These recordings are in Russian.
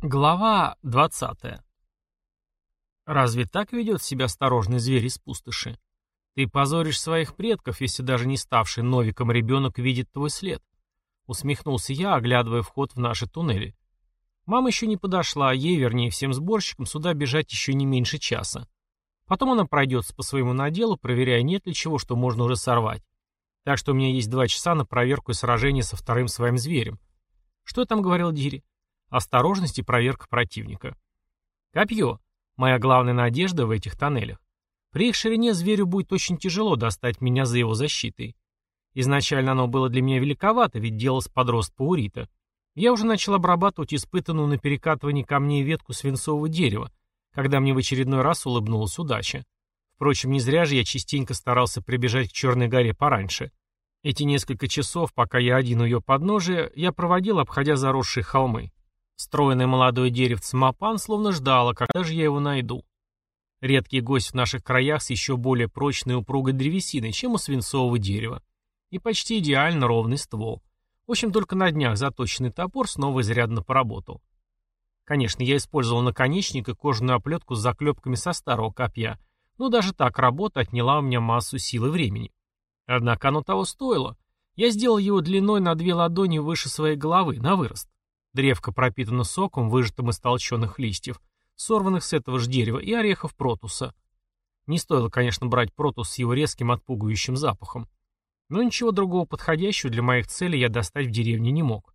Глава 20. Разве так ведет себя осторожный зверь из пустоши? Ты позоришь своих предков, если даже не ставший новиком ребенок видит твой след. Усмехнулся я, оглядывая вход в наши туннели. Мама еще не подошла, а ей, вернее, всем сборщикам, сюда бежать еще не меньше часа. Потом она пройдется по своему наделу, проверяя, нет ли чего, что можно уже сорвать. Так что у меня есть два часа на проверку и сражение со вторым своим зверем. Что там говорил Дири? Осторожность и проверка противника. Копье. Моя главная надежда в этих тоннелях. При их ширине зверю будет очень тяжело достать меня за его защитой. Изначально оно было для меня великовато, ведь дело с подрост паурита. Я уже начал обрабатывать испытанную на перекатывании камней ветку свинцового дерева, когда мне в очередной раз улыбнулась удача. Впрочем, не зря же я частенько старался прибежать к Черной горе пораньше. Эти несколько часов, пока я один у ее подножия, я проводил, обходя заросшие холмы. Стройное молодое деревце мапан словно ждало, когда же я его найду. Редкий гость в наших краях с еще более прочной и упругой древесиной, чем у свинцового дерева. И почти идеально ровный ствол. В общем, только на днях заточенный топор снова изрядно поработал. Конечно, я использовал наконечник и кожаную оплетку с заклепками со старого копья, но даже так работа отняла у меня массу сил и времени. Однако оно того стоило. Я сделал его длиной на две ладони выше своей головы, на вырост. Древко пропитано соком, выжатым из толченых листьев, сорванных с этого же дерева, и орехов протуса. Не стоило, конечно, брать протус с его резким отпугивающим запахом. Но ничего другого подходящего для моих целей я достать в деревне не мог.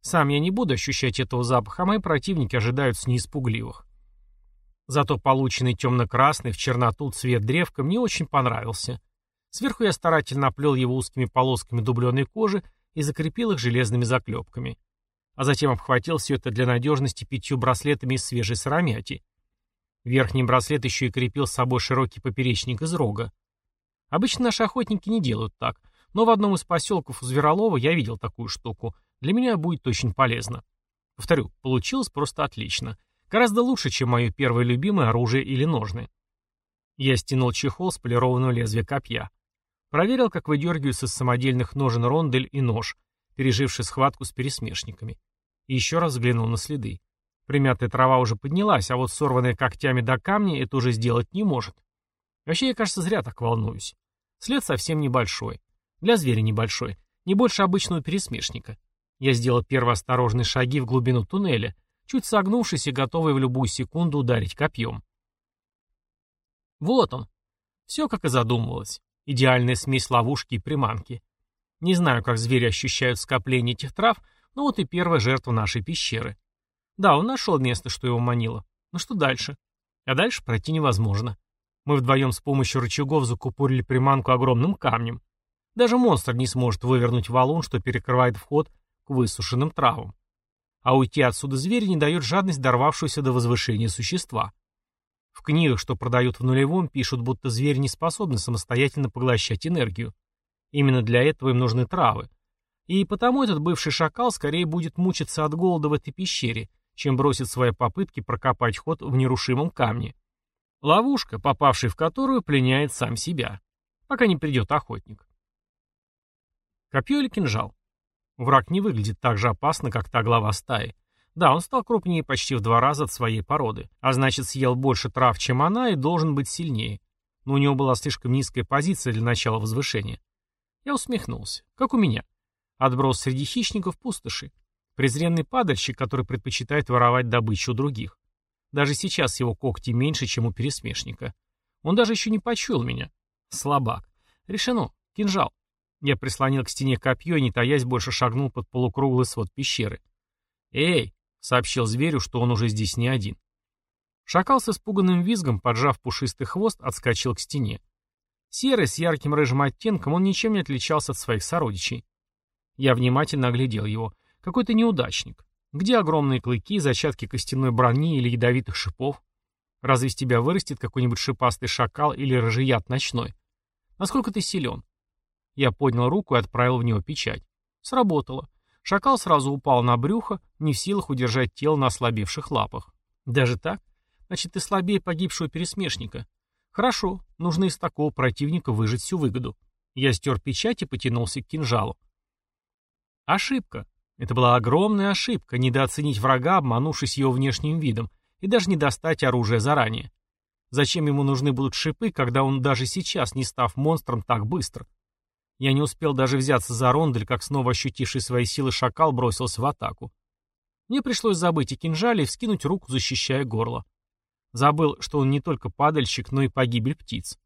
Сам я не буду ощущать этого запаха, а мои противники ожидают с неиспугливых. Зато полученный темно-красный в черноту цвет древка мне очень понравился. Сверху я старательно оплел его узкими полосками дубленой кожи и закрепил их железными заклепками а затем обхватил все это для надежности пятью браслетами из свежей сыромяти. Верхний браслет еще и крепил с собой широкий поперечник из рога. Обычно наши охотники не делают так, но в одном из поселков у Зверолова я видел такую штуку. Для меня будет очень полезно. Повторю, получилось просто отлично. Гораздо лучше, чем мое первое любимое оружие или ножны. Я стянул чехол с полированного лезвия копья. Проверил, как выдергиваются с самодельных ножен рондель и нож, переживший схватку с пересмешниками. И еще раз взглянул на следы. Примятая трава уже поднялась, а вот сорванная когтями до камня это уже сделать не может. Вообще, я, кажется, зря так волнуюсь. След совсем небольшой. Для зверя небольшой. Не больше обычного пересмешника. Я сделал первые осторожные шаги в глубину туннеля, чуть согнувшись и готовый в любую секунду ударить копьем. Вот он. Все, как и задумывалось. Идеальная смесь ловушки и приманки. Не знаю, как звери ощущают скопление этих трав, но вот и первая жертва нашей пещеры. Да, он нашел место, что его манило. Но что дальше? А дальше пройти невозможно. Мы вдвоем с помощью рычагов закупорили приманку огромным камнем. Даже монстр не сможет вывернуть валун, что перекрывает вход к высушенным травам. А уйти отсюда зверь не дает жадность дорвавшегося до возвышения существа. В книгах, что продают в нулевом, пишут, будто звери не способны самостоятельно поглощать энергию. Именно для этого им нужны травы. И потому этот бывший шакал скорее будет мучиться от голода в этой пещере, чем бросит свои попытки прокопать ход в нерушимом камне. Ловушка, попавший в которую пленяет сам себя, пока не придет охотник. Копье или кинжал? Враг не выглядит так же опасно, как та глава стаи. Да, он стал крупнее почти в два раза от своей породы, а значит съел больше трав, чем она, и должен быть сильнее. Но у него была слишком низкая позиция для начала возвышения. Я усмехнулся. Как у меня. Отброс среди хищников пустоши. Презренный падальщик, который предпочитает воровать добычу других. Даже сейчас его когти меньше, чем у пересмешника. Он даже еще не почуял меня. Слабак. Решено. Кинжал. Я прислонил к стене копье и, не таясь, больше шагнул под полукруглый свод пещеры. «Эй!» — сообщил зверю, что он уже здесь не один. Шакал с испуганным визгом, поджав пушистый хвост, отскочил к стене. Серый, с ярким рыжим оттенком, он ничем не отличался от своих сородичей. Я внимательно оглядел его. Какой-то неудачник. Где огромные клыки, зачатки костяной брони или ядовитых шипов? Разве из тебя вырастет какой-нибудь шипастый шакал или рыжеяд ночной? Насколько ты силен? Я поднял руку и отправил в него печать. Сработало. Шакал сразу упал на брюхо, не в силах удержать тело на ослабевших лапах. Даже так? Значит, ты слабее погибшего пересмешника. Хорошо, нужно из такого противника выжать всю выгоду. Я стер печать и потянулся к кинжалу. Ошибка. Это была огромная ошибка, недооценить врага, обманувшись его внешним видом, и даже не достать оружие заранее. Зачем ему нужны будут шипы, когда он даже сейчас, не став монстром, так быстро? Я не успел даже взяться за рондель, как снова ощутивший свои силы шакал бросился в атаку. Мне пришлось забыть о кинжале и вскинуть руку, защищая горло. Забыл, что он не только падальщик, но и погибель птиц.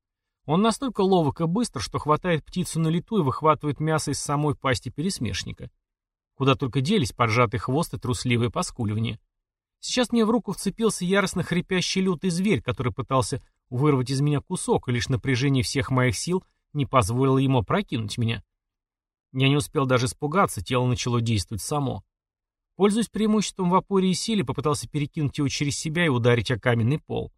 Он настолько ловок и быстр, что хватает птицу на лету и выхватывает мясо из самой пасти пересмешника. Куда только делись поджатый хвост и трусливое поскуливание. Сейчас мне в руку вцепился яростно хрипящий лютый зверь, который пытался вырвать из меня кусок, и лишь напряжение всех моих сил не позволило ему прокинуть меня. Я не успел даже испугаться, тело начало действовать само. Пользуясь преимуществом в опоре и силе, попытался перекинуть его через себя и ударить о каменный пол.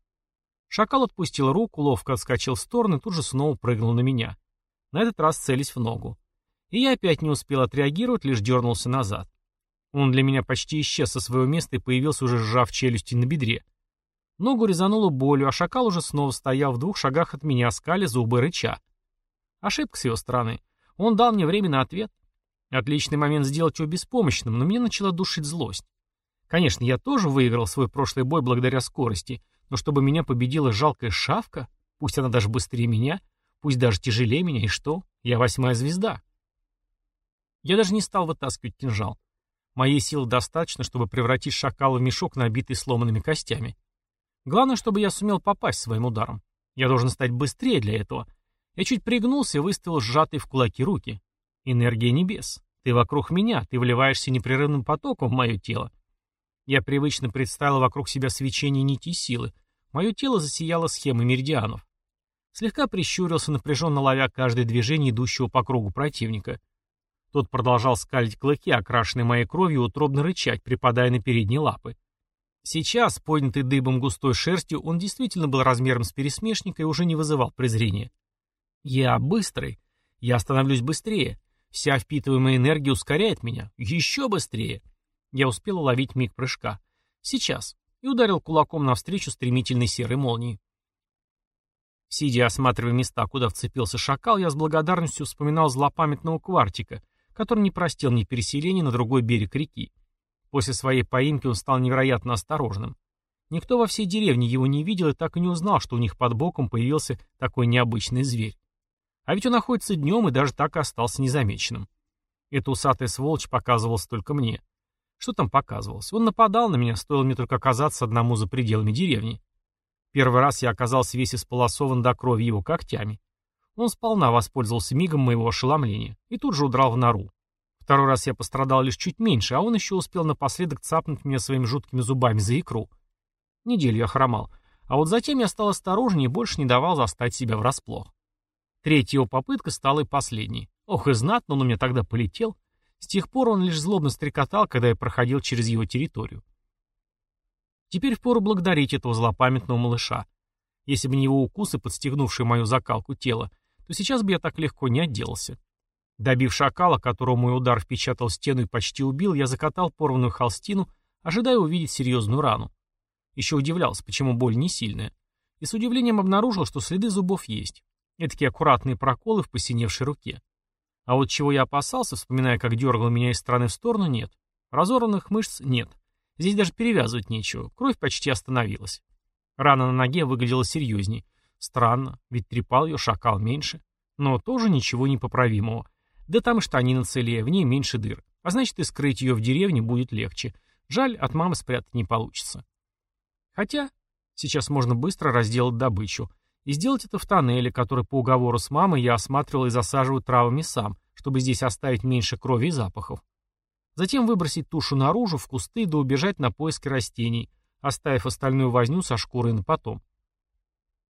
Шакал отпустил руку, ловко отскочил в сторону и тут же снова прыгнул на меня. На этот раз целясь в ногу. И я опять не успел отреагировать, лишь дернулся назад. Он для меня почти исчез со своего места и появился уже сжав челюсти на бедре. Ногу резануло болью, а шакал уже снова стоял в двух шагах от меня, скали зубы рыча. Ошибка с его стороны. Он дал мне время на ответ. Отличный момент сделать его беспомощным, но мне начала душить злость. Конечно, я тоже выиграл свой прошлый бой благодаря скорости, но чтобы меня победила жалкая шавка, пусть она даже быстрее меня, пусть даже тяжелее меня, и что? Я восьмая звезда. Я даже не стал вытаскивать кинжал. Моей силы достаточно, чтобы превратить шакала в мешок, набитый сломанными костями. Главное, чтобы я сумел попасть своим ударом. Я должен стать быстрее для этого. Я чуть пригнулся и выставил сжатые в кулаки руки. Энергия небес. Ты вокруг меня, ты вливаешься непрерывным потоком в мое тело. Я привычно представил вокруг себя свечение нити силы. Мое тело засияло схемой меридианов. Слегка прищурился, напряженно ловя каждое движение идущего по кругу противника. Тот продолжал скалить клыки, окрашенные моей кровью, утробно рычать, припадая на передние лапы. Сейчас, поднятый дыбом густой шерстью, он действительно был размером с пересмешника и уже не вызывал презрения. «Я быстрый. Я становлюсь быстрее. Вся впитываемая энергия ускоряет меня. Еще быстрее!» Я успел уловить миг прыжка. «Сейчас!» и ударил кулаком навстречу стремительной серой молнии. Сидя осматривая места, куда вцепился шакал, я с благодарностью вспоминал злопамятного квартика, который не простил ни переселения на другой берег реки. После своей поимки он стал невероятно осторожным. Никто во всей деревне его не видел и так и не узнал, что у них под боком появился такой необычный зверь. А ведь он находится днем и даже так и остался незамеченным. Эта усатая сволочь показывалась только мне. Что там показывалось? Он нападал на меня, стоило мне только оказаться одному за пределами деревни. Первый раз я оказался весь исполосован до крови его когтями. Он сполна воспользовался мигом моего ошеломления и тут же удрал в нору. Второй раз я пострадал лишь чуть меньше, а он еще успел напоследок цапнуть меня своими жуткими зубами за икру. Неделю я хромал, а вот затем я стал осторожнее и больше не давал застать себя врасплох. Третья его попытка стала и последней. Ох и знатно он у меня тогда полетел. С тех пор он лишь злобно стрекотал, когда я проходил через его территорию. Теперь впору благодарить этого злопамятного малыша. Если бы не его укусы, подстегнувшие мою закалку тела, то сейчас бы я так легко не отделался. Добив шакала, которого мой удар впечатал в стену и почти убил, я закатал порванную холстину, ожидая увидеть серьезную рану. Еще удивлялся, почему боль не сильная. И с удивлением обнаружил, что следы зубов есть. Этакие аккуратные проколы в посиневшей руке. А вот чего я опасался, вспоминая, как дергал меня из стороны в сторону, нет. Разорванных мышц нет. Здесь даже перевязывать нечего. Кровь почти остановилась. Рана на ноге выглядела серьезней. Странно, ведь трепал ее шакал меньше. Но тоже ничего непоправимого. Да там штанина целее, в ней меньше дыр. А значит, и скрыть ее в деревне будет легче. Жаль, от мамы спрятать не получится. Хотя, сейчас можно быстро разделать добычу. И сделать это в тоннеле, который по уговору с мамой я осматривал и засаживаю травами сам, чтобы здесь оставить меньше крови и запахов. Затем выбросить тушу наружу, в кусты, да убежать на поиски растений, оставив остальную возню со шкурой на потом.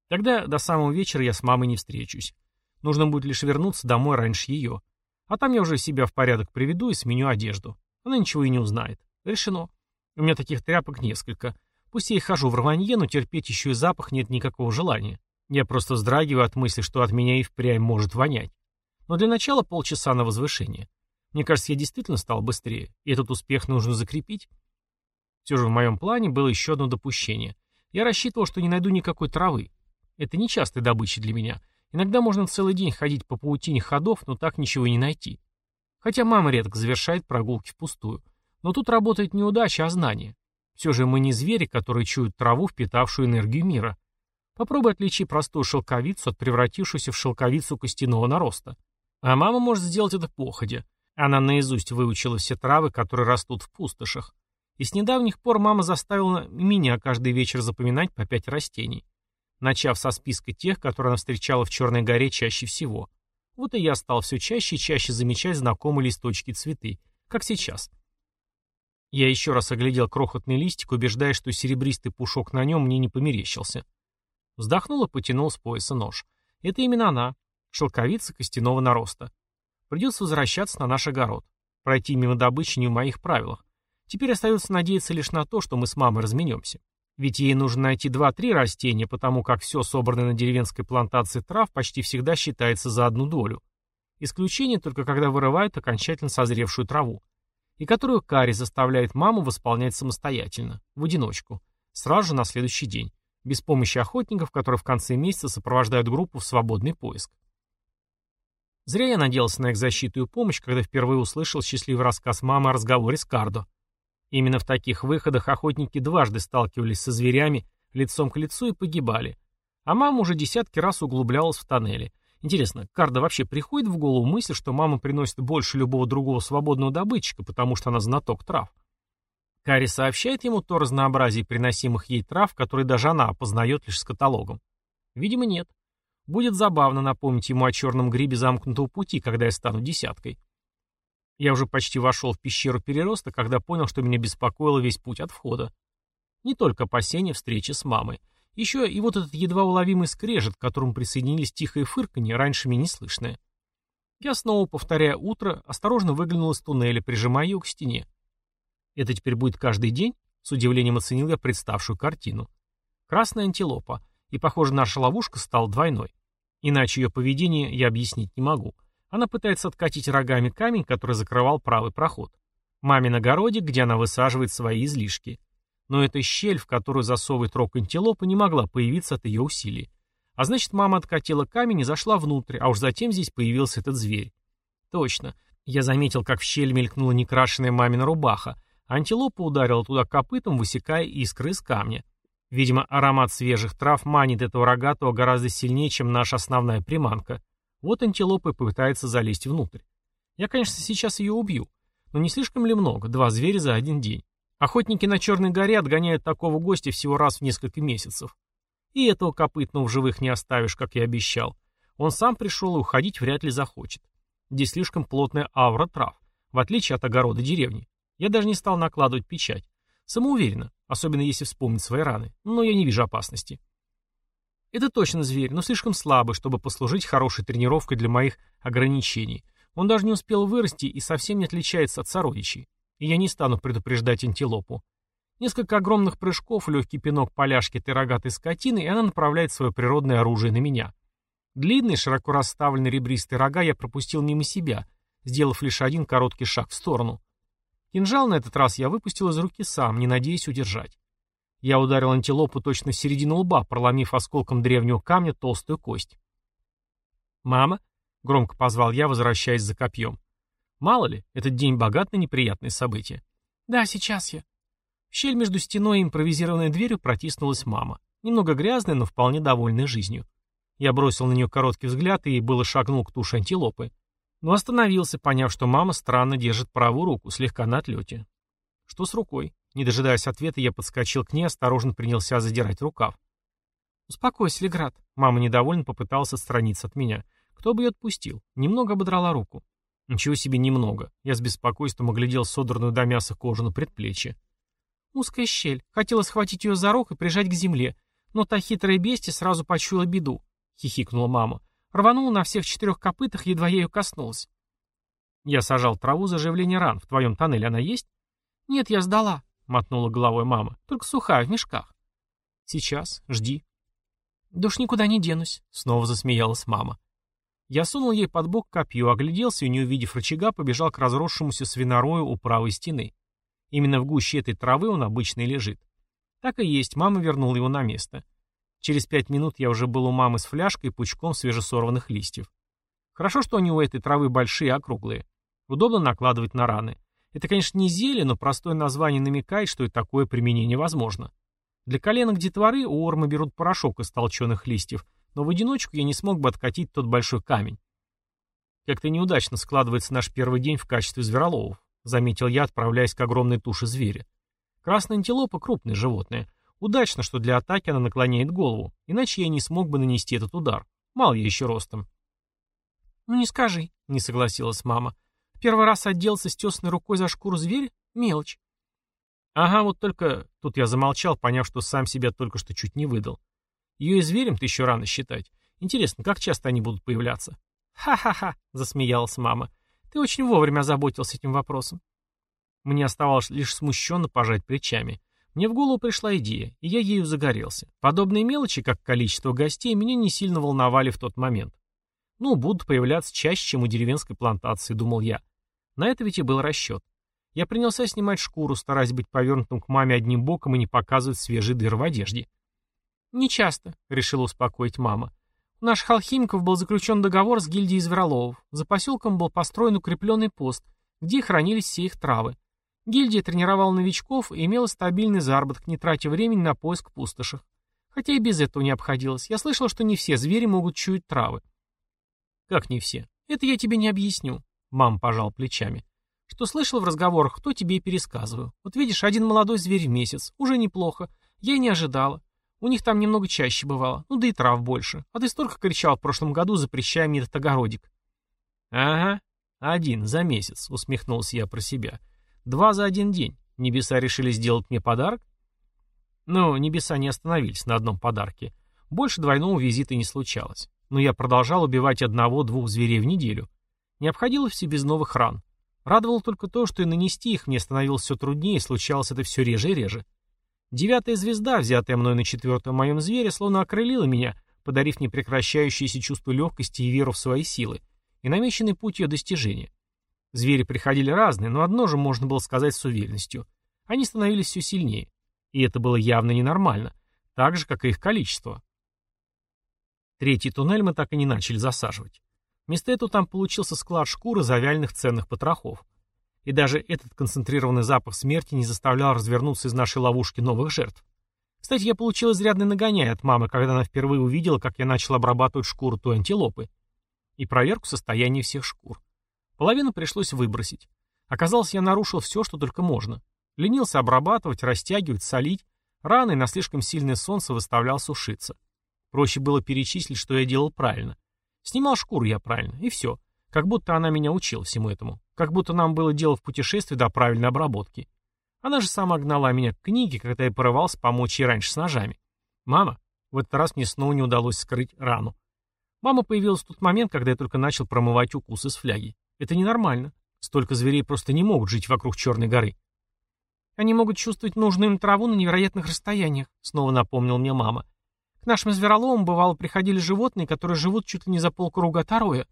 Тогда до самого вечера я с мамой не встречусь. Нужно будет лишь вернуться домой раньше ее. А там я уже себя в порядок приведу и сменю одежду. Она ничего и не узнает. Решено. У меня таких тряпок несколько. Пусть я и хожу в рванье, но терпеть еще и запах нет никакого желания. Я просто вздрагиваю от мысли, что от меня и впрямь может вонять. Но для начала полчаса на возвышение. Мне кажется, я действительно стал быстрее, и этот успех нужно закрепить. Все же в моем плане было еще одно допущение. Я рассчитывал, что не найду никакой травы. Это не частая добыча для меня. Иногда можно целый день ходить по паутине ходов, но так ничего и не найти. Хотя мама редко завершает прогулки впустую. Но тут работает не удача, а знание. Все же мы не звери, которые чуют траву, впитавшую энергию мира. Попробуй отличи простую шелковицу от превратившуюся в шелковицу костяного нароста. А мама может сделать это походя. Она наизусть выучила все травы, которые растут в пустошах. И с недавних пор мама заставила меня каждый вечер запоминать по пять растений. Начав со списка тех, которые она встречала в Черной горе чаще всего. Вот и я стал все чаще и чаще замечать знакомые листочки цветы, как сейчас. Я еще раз оглядел крохотный листик, убеждаясь, что серебристый пушок на нем мне не померещился. Вздохнул и потянул с пояса нож. Это именно она, шелковица костяного нароста. Придется возвращаться на наш огород. Пройти мимо добычи не в моих правилах. Теперь остается надеяться лишь на то, что мы с мамой разменемся. Ведь ей нужно найти два-три растения, потому как все собранное на деревенской плантации трав почти всегда считается за одну долю. Исключение только когда вырывают окончательно созревшую траву. И которую Кари заставляет маму восполнять самостоятельно, в одиночку, сразу же на следующий день, без помощи охотников, которые в конце месяца сопровождают группу в свободный поиск. Зря я надеялся на их защиту и помощь, когда впервые услышал счастливый рассказ мамы о разговоре с Кардо. Именно в таких выходах охотники дважды сталкивались со зверями лицом к лицу и погибали. А мама уже десятки раз углублялась в тоннели. Интересно, Кардо вообще приходит в голову мысль, что мама приносит больше любого другого свободного добытчика, потому что она знаток трав? Кари сообщает ему то разнообразие приносимых ей трав, которые даже она опознает лишь с каталогом. Видимо, нет. Будет забавно напомнить ему о черном грибе замкнутого пути, когда я стану десяткой. Я уже почти вошел в пещеру перероста, когда понял, что меня беспокоило весь путь от входа. Не только опасение встречи с мамой. Еще и вот этот едва уловимый скрежет, к которому присоединились тихое фырканье, раньше мне не слышное. Я снова, повторяя утро, осторожно выглянул из туннеля, прижимая ее к стене. Это теперь будет каждый день? С удивлением оценил я представшую картину. Красная антилопа, и, похоже, наша ловушка стала двойной. Иначе ее поведение я объяснить не могу. Она пытается откатить рогами камень, который закрывал правый проход. Мамин огородик, где она высаживает свои излишки. Но эта щель, в которую засовывает рог антилопы, не могла появиться от ее усилий. А значит, мама откатила камень и зашла внутрь, а уж затем здесь появился этот зверь. Точно. Я заметил, как в щель мелькнула некрашенная мамина рубаха. Антилопа ударила туда копытом, высекая искры из камня. Видимо, аромат свежих трав манит этого рогатого гораздо сильнее, чем наша основная приманка. Вот антилопа пытается залезть внутрь. Я, конечно, сейчас ее убью. Но не слишком ли много? Два зверя за один день. Охотники на Черной горе отгоняют такого гостя всего раз в несколько месяцев. И этого копытного в живых не оставишь, как я обещал. Он сам пришел и уходить вряд ли захочет. Здесь слишком плотная аура трав, в отличие от огорода деревни. Я даже не стал накладывать печать. Самоуверенно, особенно если вспомнить свои раны, но я не вижу опасности. Это точно зверь, но слишком слабый, чтобы послужить хорошей тренировкой для моих ограничений. Он даже не успел вырасти и совсем не отличается от сородичей. И я не стану предупреждать антилопу. Несколько огромных прыжков, легкий пинок поляшки этой рогатой скотины, и она направляет свое природное оружие на меня. Длинные, широко расставленные ребристые рога я пропустил мимо себя, сделав лишь один короткий шаг в сторону. Кинжал на этот раз я выпустил из руки сам, не надеясь удержать. Я ударил антилопу точно в середину лба, проломив осколком древнего камня толстую кость. «Мама?» — громко позвал я, возвращаясь за копьем. «Мало ли, этот день богат на неприятные события». «Да, сейчас я». В щель между стеной и импровизированной дверью протиснулась мама. Немного грязная, но вполне довольная жизнью. Я бросил на нее короткий взгляд и было шагнул к туше антилопы но остановился, поняв, что мама странно держит правую руку, слегка на отлете. Что с рукой? Не дожидаясь ответа, я подскочил к ней, осторожно принялся задирать рукав. «Успокойся, Леград». Мама недовольно попыталась отстраниться от меня. Кто бы ее отпустил? Немного ободрала руку. Ничего себе немного. Я с беспокойством оглядел содранную до мяса кожу на предплечье. Узкая щель. Хотела схватить ее за рог и прижать к земле. Но та хитрая бестия сразу почуяла беду. Хихикнула мама. Рванул на всех четырех копытах, едва ею коснулась. Я сажал траву заживления ран. В твоем тоннеле она есть? Нет, я сдала, мотнула головой мама. Только сухая, в мешках. Сейчас, жди. Да уж никуда не денусь, снова засмеялась мама. Я сунул ей под бок копье, огляделся и, не увидев рычага, побежал к разросшемуся свинорою у правой стены. Именно в гуще этой травы он обычно и лежит. Так и есть, мама вернула его на место. Через пять минут я уже был у мамы с фляжкой и пучком свежесорванных листьев. Хорошо, что они у этой травы большие округлые. Удобно накладывать на раны. Это, конечно, не зелье, но простое название намекает, что и такое применение возможно. Для коленок детворы у Орма берут порошок из толченых листьев, но в одиночку я не смог бы откатить тот большой камень. Как-то неудачно складывается наш первый день в качестве звероловов, заметил я, отправляясь к огромной туше зверя. Красная антилопа — крупное животное. Удачно, что для атаки она наклоняет голову, иначе я не смог бы нанести этот удар. Мал я еще ростом. «Ну не скажи», — не согласилась мама. «Первый раз отделался с тесной рукой за шкуру зверя? Мелочь». «Ага, вот только...» Тут я замолчал, поняв, что сам себя только что чуть не выдал. Ее и зверем-то еще рано считать. Интересно, как часто они будут появляться? «Ха-ха-ха», — засмеялась мама. «Ты очень вовремя озаботился этим вопросом». Мне оставалось лишь смущенно пожать плечами. Мне в голову пришла идея, и я ею загорелся. Подобные мелочи, как количество гостей, меня не сильно волновали в тот момент. Ну, будут появляться чаще, чем у деревенской плантации, думал я. На это ведь и был расчет. Я принялся снимать шкуру, стараясь быть повернутым к маме одним боком и не показывать свежий дыр в одежде. «Не часто», — решила успокоить мама. У наших алхимиков был заключен договор с гильдией Звероловов. За поселком был построен укрепленный пост, где хранились все их травы. Гильдия тренировала новичков и имела стабильный заработок, не тратя времени на поиск пустошек. Хотя и без этого не обходилось. Я слышал, что не все звери могут чуять травы. Как не все? Это я тебе не объясню. Мам пожал плечами. Что слышал в разговорах, то тебе и пересказываю. Вот видишь, один молодой зверь в месяц. Уже неплохо. Я и не ожидала. У них там немного чаще бывало, ну да и трав больше. А ты столько кричал в прошлом году, запрещая мне этот огородик. Ага, один за месяц, усмехнулся я про себя. Два за один день. Небеса решили сделать мне подарок? Но небеса не остановились на одном подарке. Больше двойного визита не случалось. Но я продолжал убивать одного-двух зверей в неделю. Не обходилось все без новых ран. Радовало только то, что и нанести их мне становилось все труднее, случалось это все реже и реже. Девятая звезда, взятая мной на четвертом моем звере, словно окрылила меня, подарив непрекращающееся чувство легкости и веру в свои силы, и намеченный путь ее достижения. Звери приходили разные, но одно же можно было сказать с уверенностью. Они становились все сильнее. И это было явно ненормально, так же, как и их количество. Третий туннель мы так и не начали засаживать. Вместо этого там получился склад шкуры завяленных ценных потрохов. И даже этот концентрированный запах смерти не заставлял развернуться из нашей ловушки новых жертв. Кстати, я получил изрядный нагоняй от мамы, когда она впервые увидела, как я начал обрабатывать шкуру той антилопы. И проверку состояния всех шкур. Половину пришлось выбросить. Оказалось, я нарушил все, что только можно. Ленился обрабатывать, растягивать, солить. Раны на слишком сильное солнце выставлял сушиться. Проще было перечислить, что я делал правильно. Снимал шкуру я правильно, и все. Как будто она меня учила всему этому. Как будто нам было дело в путешествии до правильной обработки. Она же сама гнала меня к книге, когда я порывался помочь ей раньше с ножами. Мама, в этот раз мне снова не удалось скрыть рану. Мама появилась в тот момент, когда я только начал промывать укус из фляги. Это ненормально. Столько зверей просто не могут жить вокруг Черной горы. Они могут чувствовать нужную им траву на невероятных расстояниях, снова напомнил мне мама. К нашим звероловам, бывало, приходили животные, которые живут чуть ли не за полкруга от Ароя.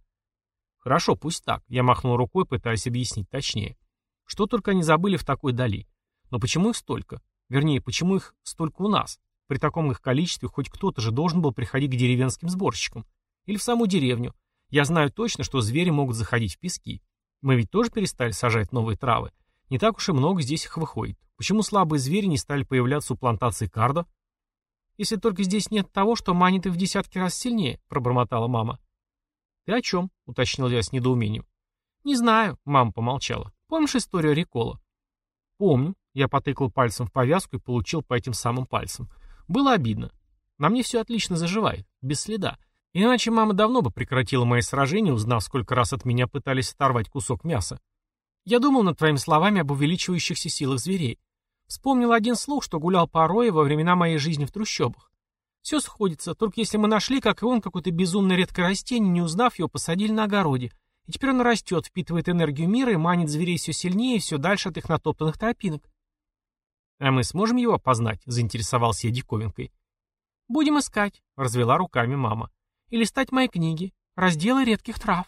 Хорошо, пусть так. Я махнул рукой, пытаясь объяснить точнее. Что только они забыли в такой дали. Но почему их столько? Вернее, почему их столько у нас? При таком их количестве хоть кто-то же должен был приходить к деревенским сборщикам. Или в саму деревню. Я знаю точно, что звери могут заходить в пески. Мы ведь тоже перестали сажать новые травы. Не так уж и много здесь их выходит. Почему слабые звери не стали появляться у плантации кардо? Если только здесь нет того, что манит их в десятки раз сильнее, пробормотала мама. «Ты о чем?» — уточнил я с недоумением. «Не знаю», — мама помолчала. «Помнишь историю Рикола?» «Помню». Я потыкал пальцем в повязку и получил по этим самым пальцам. Было обидно. На мне все отлично заживает, без следа. Иначе мама давно бы прекратила мои сражения, узнав, сколько раз от меня пытались оторвать кусок мяса. Я думал над твоими словами об увеличивающихся силах зверей. Вспомнил один слух, что гулял по Рое во времена моей жизни в трущобах. Все сходится, только если мы нашли, как и он, какое-то безумно редкое растение, не узнав его, посадили на огороде. И теперь он растет, впитывает энергию мира и манит зверей все сильнее и все дальше от их натоптанных тропинок. «А мы сможем его опознать?» — заинтересовался я диковинкой. «Будем искать», — развела руками мама. «И листать мои книги. Разделы редких трав».